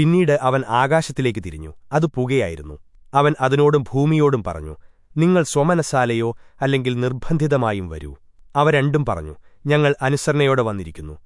പിന്നീട് അവൻ ആകാശത്തിലേക്ക് തിരിഞ്ഞു. അത് പുകയായിരുന്നു. അവൻ അതിനോടും ഭൂമിയോടും പറഞ്ഞു നിങ്ങൾ സ്വമനസാലയോ അല്ലെങ്കിൽ നിർബന്ധിതമായും വരൂ. അവ രണ്ടും പറഞ്ഞു ഞങ്ങൾ അനുസരണയോടെ വന്നിരിക്കുന്നു.